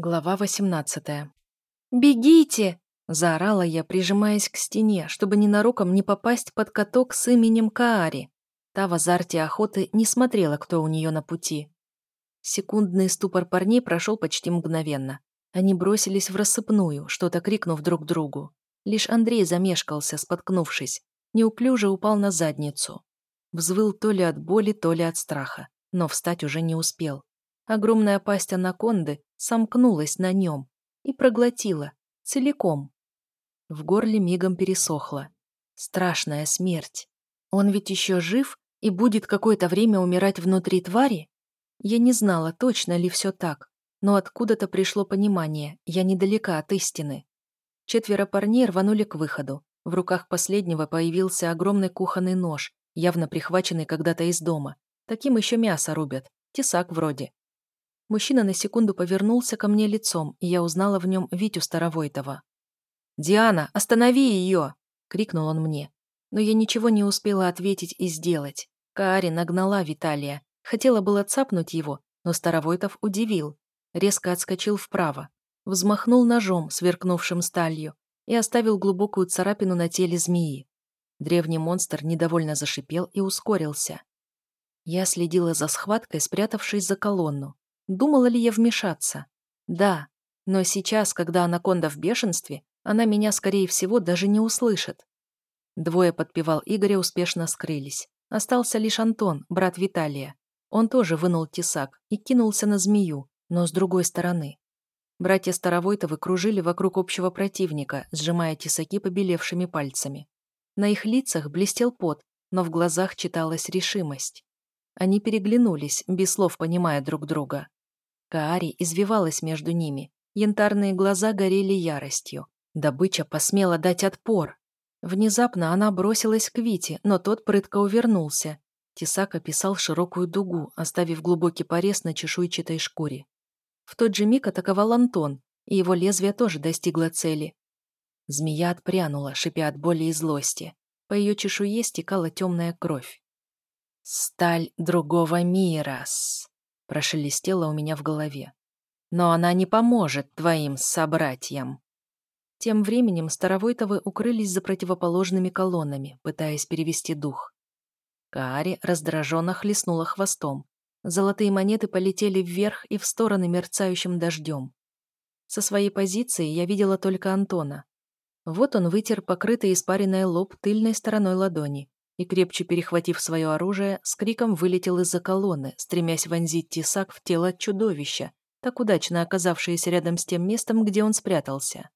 Глава 18. «Бегите!» – заорала я, прижимаясь к стене, чтобы ненароком не попасть под каток с именем Каари. Та в азарте охоты не смотрела, кто у нее на пути. Секундный ступор парней прошел почти мгновенно. Они бросились в рассыпную, что-то крикнув друг другу. Лишь Андрей замешкался, споткнувшись. Неуклюже упал на задницу. Взвыл то ли от боли, то ли от страха, но встать уже не успел. Огромная пасть анаконды сомкнулась на нем и проглотила целиком. В горле мигом пересохло. Страшная смерть. Он ведь еще жив и будет какое-то время умирать внутри твари? Я не знала, точно ли все так, но откуда-то пришло понимание, я недалека от истины. Четверо парней рванули к выходу. В руках последнего появился огромный кухонный нож, явно прихваченный когда-то из дома. Таким еще мясо рубят, тесак вроде. Мужчина на секунду повернулся ко мне лицом, и я узнала в нем Витю Старовойтова. «Диана, останови ее!» — крикнул он мне. Но я ничего не успела ответить и сделать. Каари нагнала Виталия. Хотела было цапнуть его, но Старовойтов удивил. Резко отскочил вправо. Взмахнул ножом, сверкнувшим сталью, и оставил глубокую царапину на теле змеи. Древний монстр недовольно зашипел и ускорился. Я следила за схваткой, спрятавшись за колонну. Думала ли я вмешаться? Да, но сейчас, когда анаконда в бешенстве, она меня, скорее всего, даже не услышит. Двое подпевал Игоря успешно скрылись. Остался лишь Антон, брат Виталия. Он тоже вынул тесак и кинулся на змею, но с другой стороны. Братья Старовойтовы кружили вокруг общего противника, сжимая тесаки побелевшими пальцами. На их лицах блестел пот, но в глазах читалась решимость. Они переглянулись, без слов понимая друг друга. Каари извивалась между ними. Янтарные глаза горели яростью. Добыча посмела дать отпор. Внезапно она бросилась к Вите, но тот прытко увернулся. Тесак описал широкую дугу, оставив глубокий порез на чешуйчатой шкуре. В тот же миг атаковал Антон, и его лезвие тоже достигло цели. Змея отпрянула, шипя от боли и злости. По ее чешуе стекала темная кровь. «Сталь другого мира -с прошелестело у меня в голове. «Но она не поможет твоим собратьям». Тем временем Старовойтовы укрылись за противоположными колоннами, пытаясь перевести дух. Каари раздраженно хлестнула хвостом. Золотые монеты полетели вверх и в стороны мерцающим дождем. Со своей позиции я видела только Антона. Вот он вытер покрытый испаренный лоб тыльной стороной ладони, и, крепче перехватив свое оружие, с криком вылетел из-за колонны, стремясь вонзить тесак в тело чудовища, так удачно оказавшееся рядом с тем местом, где он спрятался.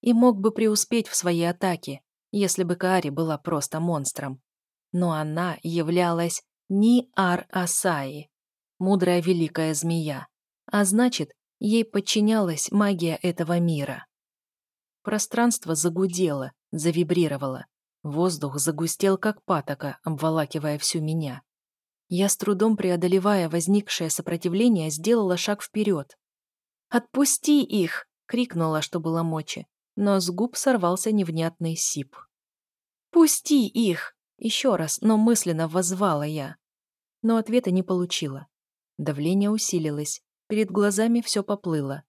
И мог бы преуспеть в своей атаке, если бы Каари была просто монстром. Но она являлась не Ар-Асаи, мудрая великая змея, а значит, ей подчинялась магия этого мира. Пространство загудело, завибрировало, Воздух загустел, как патока, обволакивая всю меня. Я с трудом преодолевая возникшее сопротивление, сделала шаг вперед. «Отпусти их!» — крикнула, что было мочи, но с губ сорвался невнятный сип. «Пусти их!» — еще раз, но мысленно воззвала я. Но ответа не получила. Давление усилилось, перед глазами все поплыло.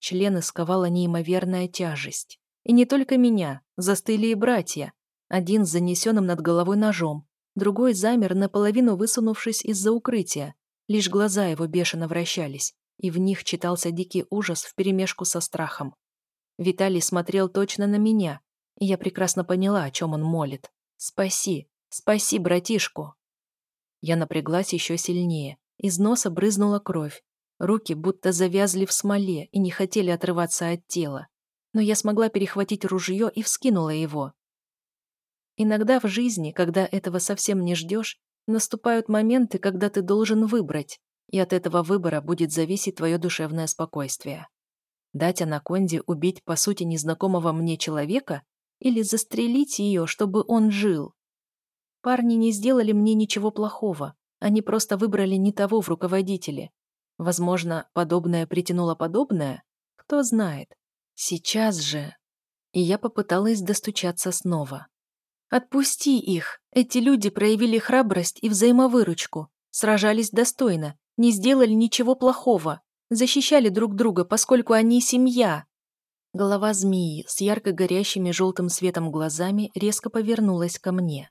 Члены сковала неимоверная тяжесть. И не только меня, застыли и братья, один с занесенным над головой ножом, другой замер, наполовину высунувшись из-за укрытия. Лишь глаза его бешено вращались, и в них читался дикий ужас вперемешку со страхом. Виталий смотрел точно на меня, и я прекрасно поняла, о чем он молит. «Спаси! Спаси братишку!» Я напряглась еще сильнее. Из носа брызнула кровь. Руки будто завязли в смоле и не хотели отрываться от тела. Но я смогла перехватить ружье и вскинула его. Иногда в жизни, когда этого совсем не ждешь, наступают моменты, когда ты должен выбрать, и от этого выбора будет зависеть твое душевное спокойствие. Дать анаконде убить, по сути, незнакомого мне человека или застрелить ее, чтобы он жил? Парни не сделали мне ничего плохого, они просто выбрали не того в руководителе. Возможно, подобное притянуло подобное? Кто знает. Сейчас же... И я попыталась достучаться снова. Отпусти их. Эти люди проявили храбрость и взаимовыручку. Сражались достойно, не сделали ничего плохого. защищали друг друга, поскольку они семья. Голова змеи с ярко горящими желтым светом глазами резко повернулась ко мне.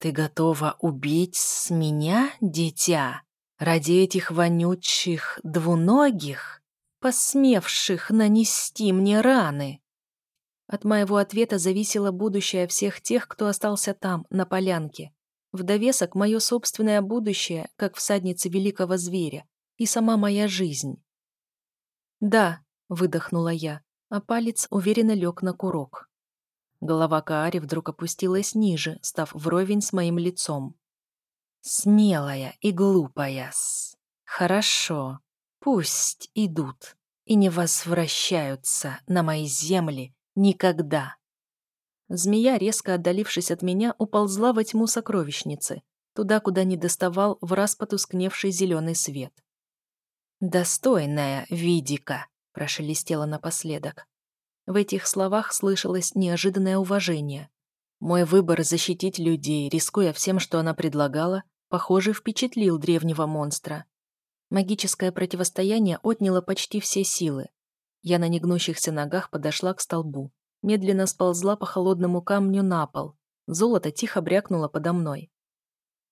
«Ты готова убить с меня, дитя, ради этих вонючих двуногих, посмевших нанести мне раны?» От моего ответа зависело будущее всех тех, кто остался там, на полянке. В довесок мое собственное будущее, как всадница великого зверя, и сама моя жизнь. «Да», — выдохнула я, а палец уверенно лег на курок. Голова Каари вдруг опустилась ниже, став вровень с моим лицом. «Смелая и глупая-с. Хорошо, пусть идут и не возвращаются на мои земли никогда». Змея, резко отдалившись от меня, уползла во тьму сокровищницы, туда, куда не доставал в раз потускневший зеленый свет. «Достойная Видика», — прошелестела напоследок. В этих словах слышалось неожиданное уважение. Мой выбор защитить людей, рискуя всем, что она предлагала, похоже, впечатлил древнего монстра. Магическое противостояние отняло почти все силы. Я на негнущихся ногах подошла к столбу, медленно сползла по холодному камню на пол. Золото тихо брякнуло подо мной.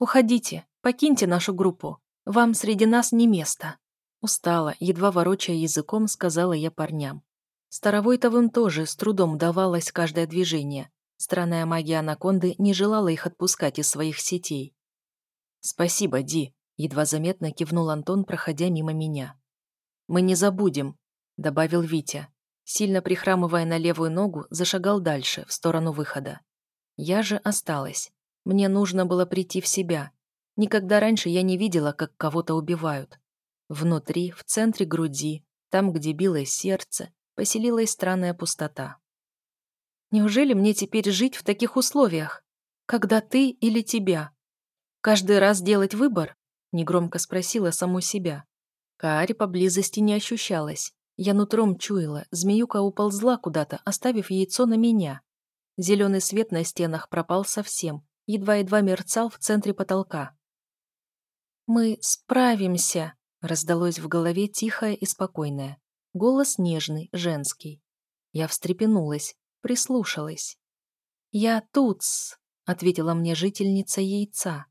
«Уходите, покиньте нашу группу. Вам среди нас не место». Устала, едва ворочая языком, сказала я парням. Старовойтовым тоже с трудом давалось каждое движение. Странная магия анаконды не желала их отпускать из своих сетей. «Спасибо, Ди», — едва заметно кивнул Антон, проходя мимо меня. «Мы не забудем», — добавил Витя. Сильно прихрамывая на левую ногу, зашагал дальше, в сторону выхода. Я же осталась. Мне нужно было прийти в себя. Никогда раньше я не видела, как кого-то убивают. Внутри, в центре груди, там, где билось сердце, поселилась странная пустота. Неужели мне теперь жить в таких условиях? Когда ты или тебя? Каждый раз делать выбор? Негромко спросила саму себя. Каари поблизости не ощущалась. Я нутром чуяла, змеюка уползла куда-то, оставив яйцо на меня. Зеленый свет на стенах пропал совсем, едва-едва мерцал в центре потолка. «Мы справимся», — раздалось в голове тихое и спокойное. Голос нежный, женский. Я встрепенулась, прислушалась. «Я тут-с», ответила мне жительница яйца.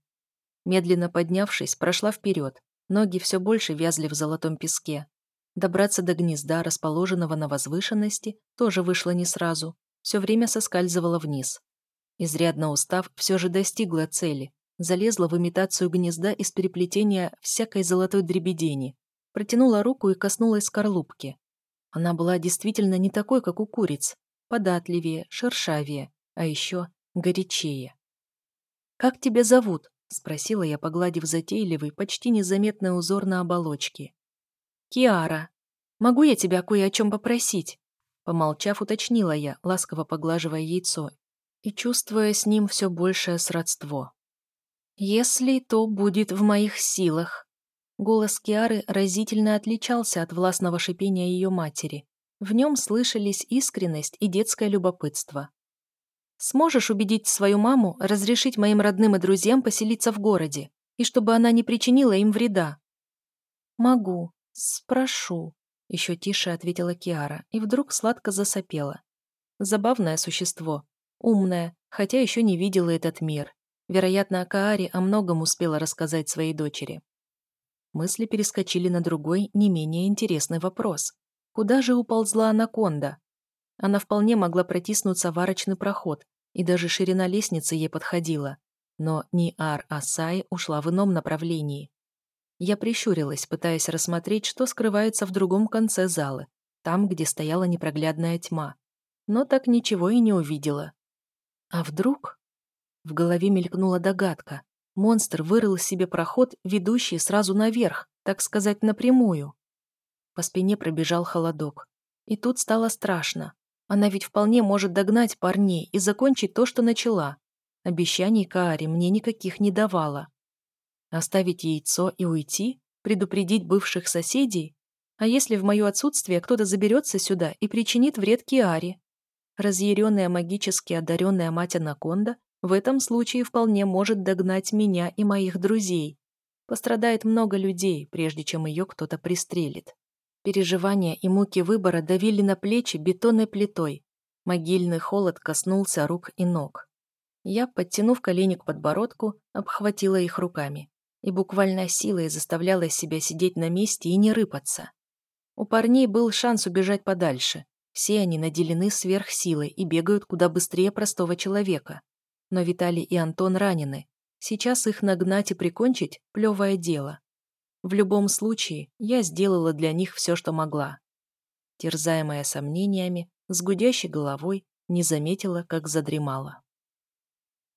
Медленно поднявшись, прошла вперед. Ноги все больше вязли в золотом песке. Добраться до гнезда, расположенного на возвышенности, тоже вышло не сразу. Все время соскальзывала вниз. Изрядно устав, все же достигла цели. Залезла в имитацию гнезда из переплетения всякой золотой дребедени. Протянула руку и коснулась скорлупки. Она была действительно не такой, как у куриц. Податливее, шершавее, а еще горячее. «Как тебя зовут?» — спросила я, погладив затейливый, почти незаметный узор на оболочке. «Киара, могу я тебя кое о чем попросить?» Помолчав, уточнила я, ласково поглаживая яйцо и чувствуя с ним все большее сродство. «Если то будет в моих силах». Голос Киары разительно отличался от властного шипения ее матери. В нем слышались искренность и детское любопытство. «Сможешь убедить свою маму разрешить моим родным и друзьям поселиться в городе, и чтобы она не причинила им вреда?» «Могу», «Спрошу», — еще тише ответила Киара, и вдруг сладко засопела. Забавное существо, умное, хотя еще не видела этот мир. Вероятно, Каари о многом успела рассказать своей дочери. Мысли перескочили на другой, не менее интересный вопрос. Куда же уползла анаконда? Она вполне могла протиснуться в арочный проход, и даже ширина лестницы ей подходила. Но Ниар Асай ушла в ином направлении. Я прищурилась, пытаясь рассмотреть, что скрывается в другом конце зала, там, где стояла непроглядная тьма. Но так ничего и не увидела. А вдруг? В голове мелькнула догадка. Монстр вырыл себе проход, ведущий сразу наверх, так сказать, напрямую. По спине пробежал холодок. И тут стало страшно. Она ведь вполне может догнать парней и закончить то, что начала. Обещаний Каари мне никаких не давала. Оставить яйцо и уйти? Предупредить бывших соседей? А если в мое отсутствие кто-то заберется сюда и причинит вред Киаре? Разъяренная магически одаренная мать Анаконда в этом случае вполне может догнать меня и моих друзей. Пострадает много людей, прежде чем ее кто-то пристрелит. Переживания и муки выбора давили на плечи бетонной плитой. Могильный холод коснулся рук и ног. Я, подтянув колени к подбородку, обхватила их руками и буквально силой заставляла себя сидеть на месте и не рыпаться. У парней был шанс убежать подальше. Все они наделены сверхсилой и бегают куда быстрее простого человека. Но Виталий и Антон ранены. Сейчас их нагнать и прикончить – плевое дело. В любом случае, я сделала для них все, что могла. Терзаемая сомнениями, с гудящей головой, не заметила, как задремала.